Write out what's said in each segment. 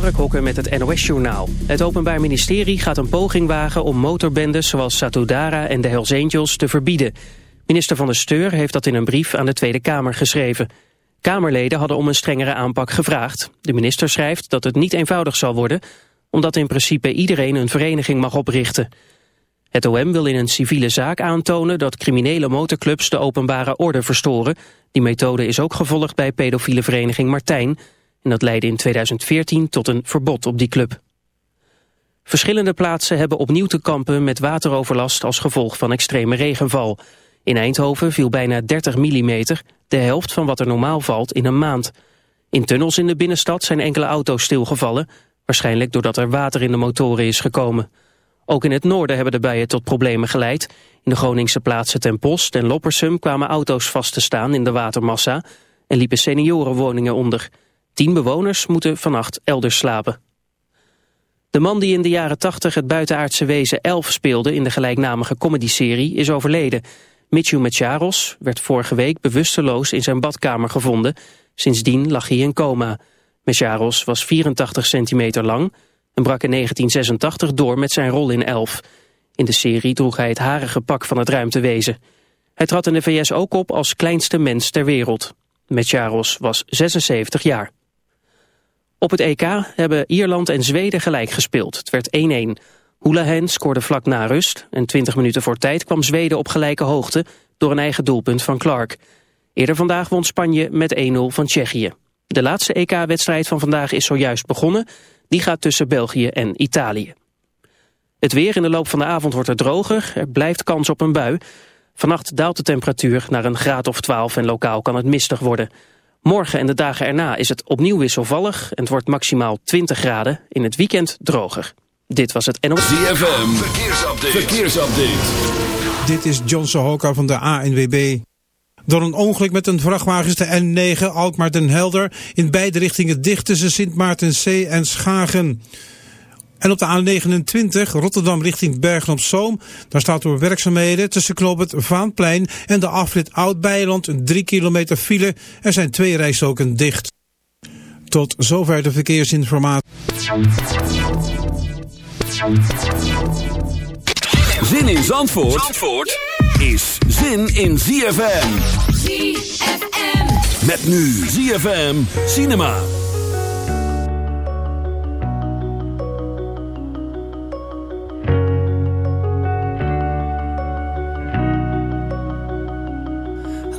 Mark Hokker met het NOS-journaal. Het Openbaar Ministerie gaat een poging wagen om motorbendes zoals Satudara en de Hells Angels te verbieden. Minister van de Steur heeft dat in een brief aan de Tweede Kamer geschreven. Kamerleden hadden om een strengere aanpak gevraagd. De minister schrijft dat het niet eenvoudig zal worden... omdat in principe iedereen een vereniging mag oprichten. Het OM wil in een civiele zaak aantonen dat criminele motorclubs de openbare orde verstoren. Die methode is ook gevolgd bij pedofiele vereniging Martijn... En dat leidde in 2014 tot een verbod op die club. Verschillende plaatsen hebben opnieuw te kampen met wateroverlast als gevolg van extreme regenval. In Eindhoven viel bijna 30 mm, de helft van wat er normaal valt in een maand. In tunnels in de binnenstad zijn enkele auto's stilgevallen, waarschijnlijk doordat er water in de motoren is gekomen. Ook in het noorden hebben de buien tot problemen geleid. In de Groningse plaatsen Ten Post en Loppersum kwamen auto's vast te staan in de watermassa en liepen seniorenwoningen onder. Tien bewoners moeten vannacht elders slapen. De man die in de jaren 80 het buitenaardse wezen Elf speelde in de gelijknamige comedyserie is overleden. Michu Metjaros werd vorige week bewusteloos in zijn badkamer gevonden. Sindsdien lag hij in coma. Metjaros was 84 centimeter lang en brak in 1986 door met zijn rol in Elf. In de serie droeg hij het harige pak van het ruimtewezen. Hij trad in de VS ook op als kleinste mens ter wereld. Metjaros was 76 jaar. Op het EK hebben Ierland en Zweden gelijk gespeeld. Het werd 1-1. Houlihan scoorde vlak na rust en 20 minuten voor tijd kwam Zweden op gelijke hoogte door een eigen doelpunt van Clark. Eerder vandaag won Spanje met 1-0 van Tsjechië. De laatste EK-wedstrijd van vandaag is zojuist begonnen. Die gaat tussen België en Italië. Het weer in de loop van de avond wordt er droger. Er blijft kans op een bui. Vannacht daalt de temperatuur naar een graad of 12 en lokaal kan het mistig worden. Morgen en de dagen erna is het opnieuw wisselvallig en het wordt maximaal 20 graden. In het weekend droger. Dit was het NOS. ZFM, verkeersupdate. verkeersupdate. Dit is John Sohoka van de ANWB. Door een ongeluk met een vrachtwagen is de N9 Alkmaar den Helder in beide richtingen dicht tussen Sint Maartenzee en Schagen. En op de A29 Rotterdam richting Bergen op Zoom. Daar staat door werkzaamheden tussen Knoop het Vaanplein en de afrit Oud-Beiland een 3 kilometer file. Er zijn twee rijstroken dicht. Tot zover de verkeersinformatie. Zin in Zandvoort, Zandvoort is zin in ZFM. ZFM. Met nu ZFM Cinema.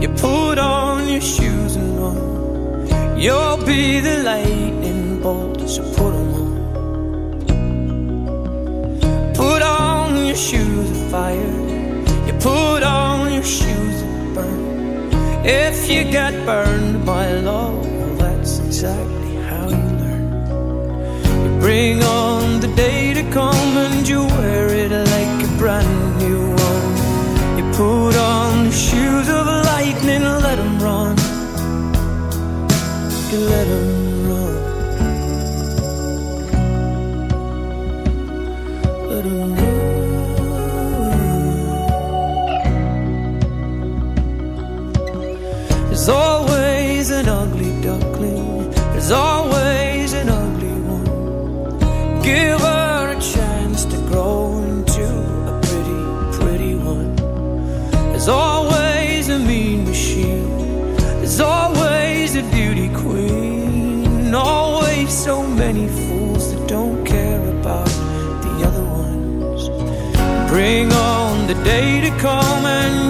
You put on your shoes and run. You'll be the lightning bolt, so put them on. Put on your shoes of fire. You put on your shoes of burn. If you get burned by love, well, that's exactly how you learn. You bring on day to come and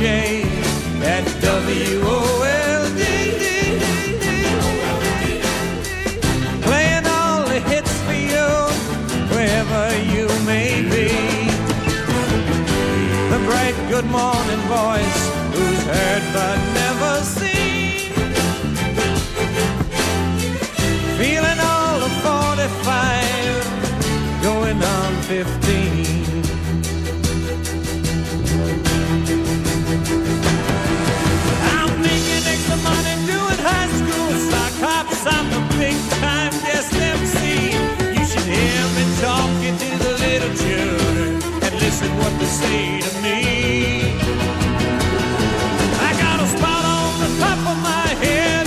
Morning DJ at WOLD. Playing all the hits for you, wherever you may be. The bright good morning voice, who's heard but never seen. Feeling all of 45, going on 15. Say to me. I got a spot on the top of my head,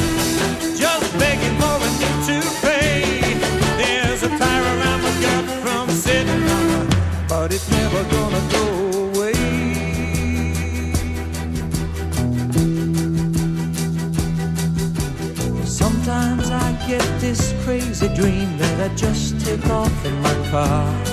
just begging for a new toupee. There's a tire around my gut from sitting on it, but it's never gonna go away. Sometimes I get this crazy dream that I just take off in my car.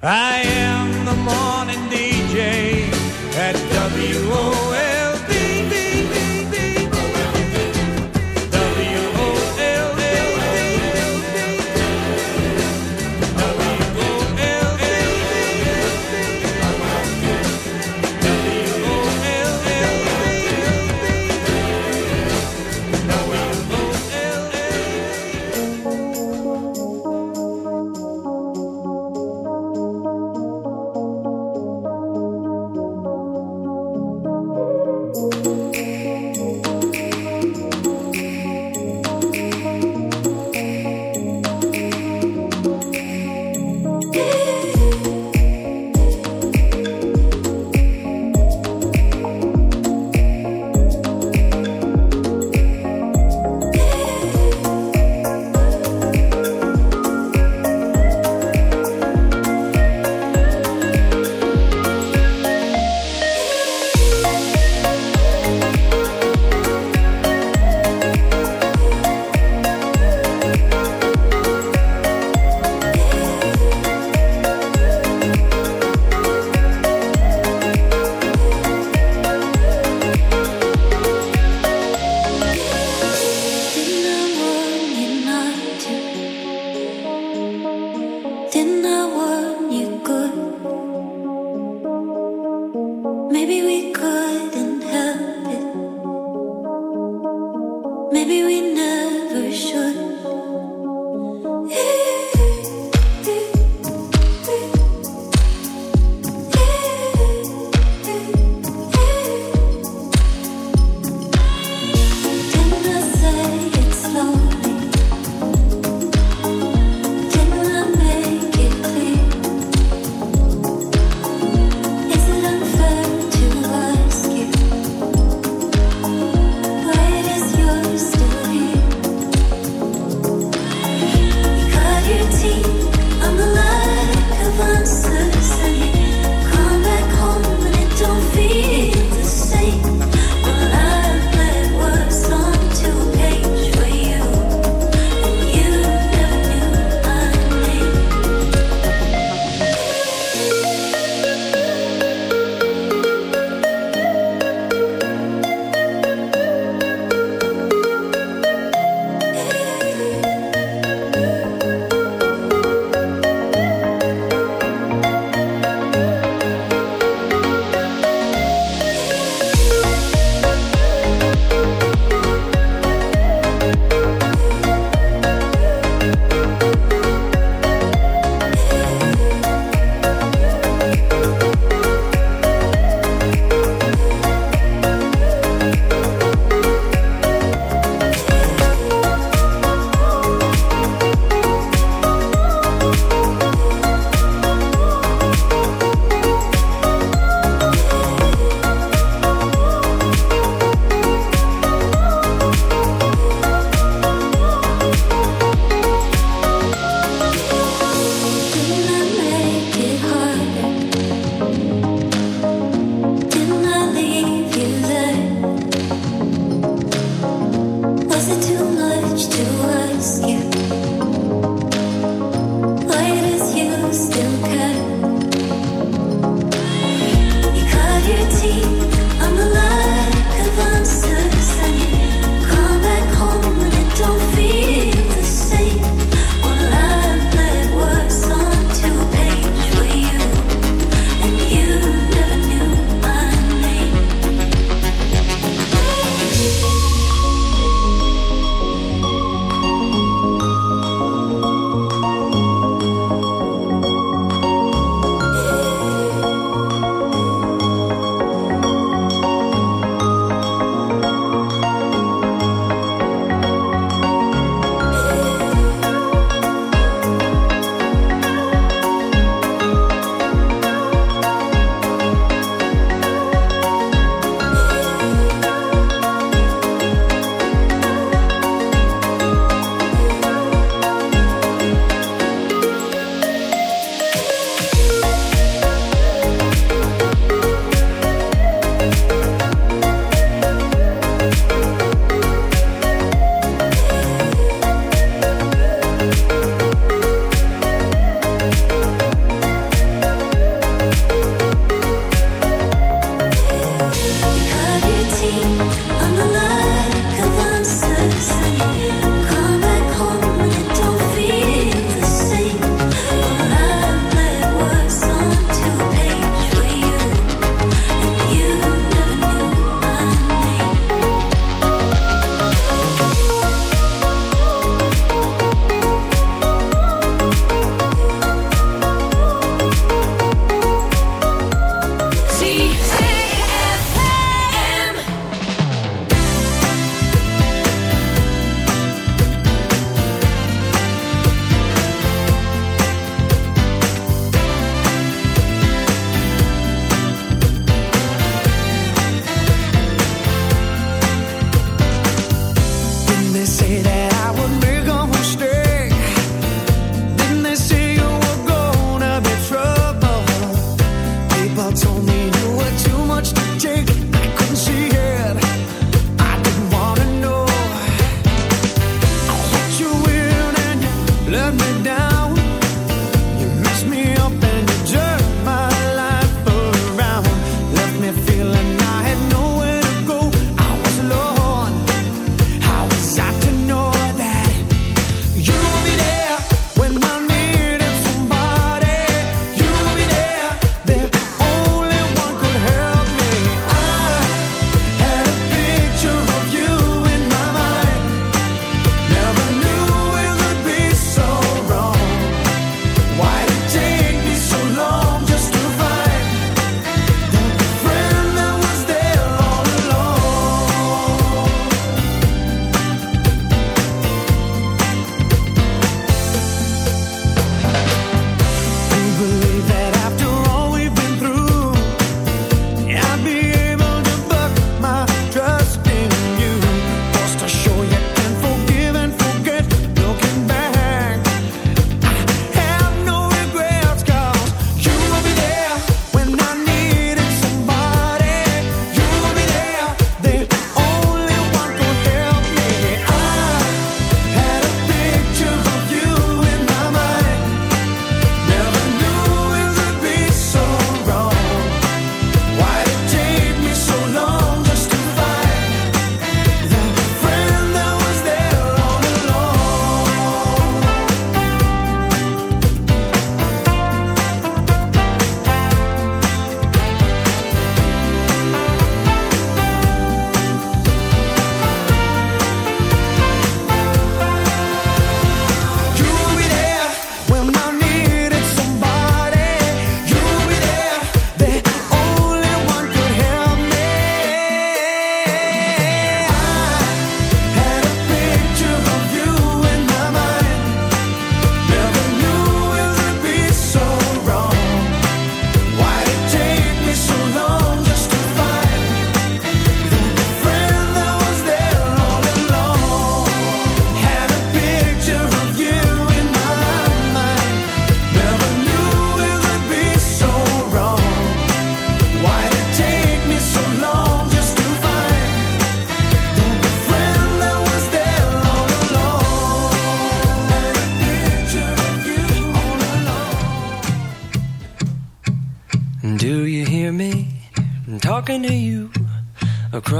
I am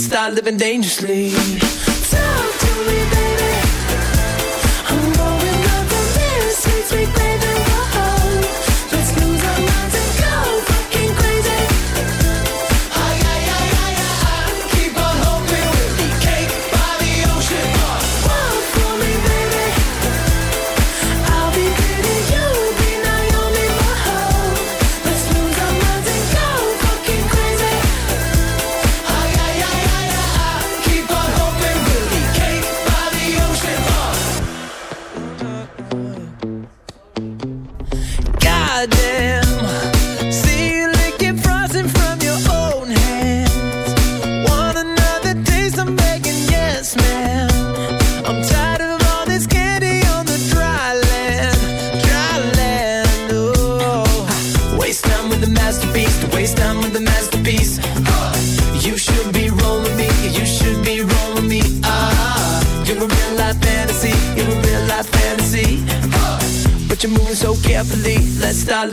start living dangerously. Talk to me, baby. I'm going up from here, sweet, sweet baby.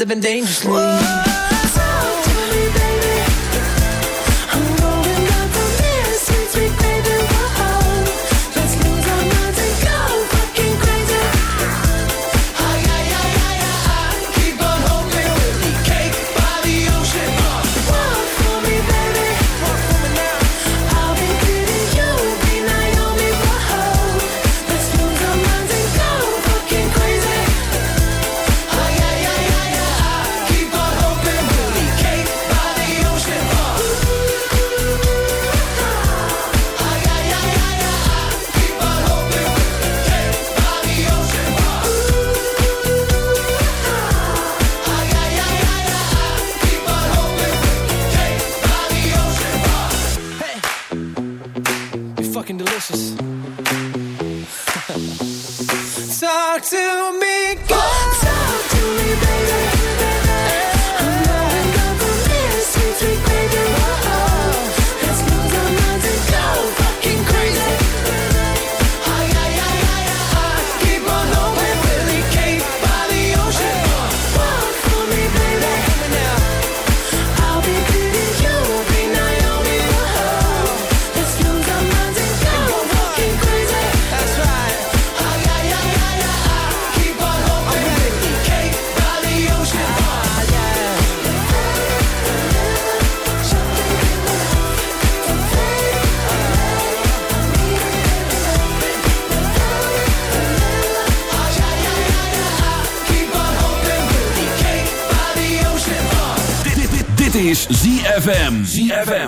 living dangerously.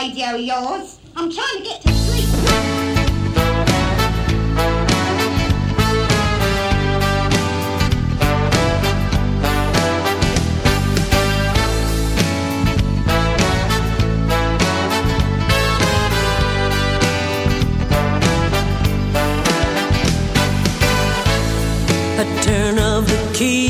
radio yours. I'm trying to get to sleep. key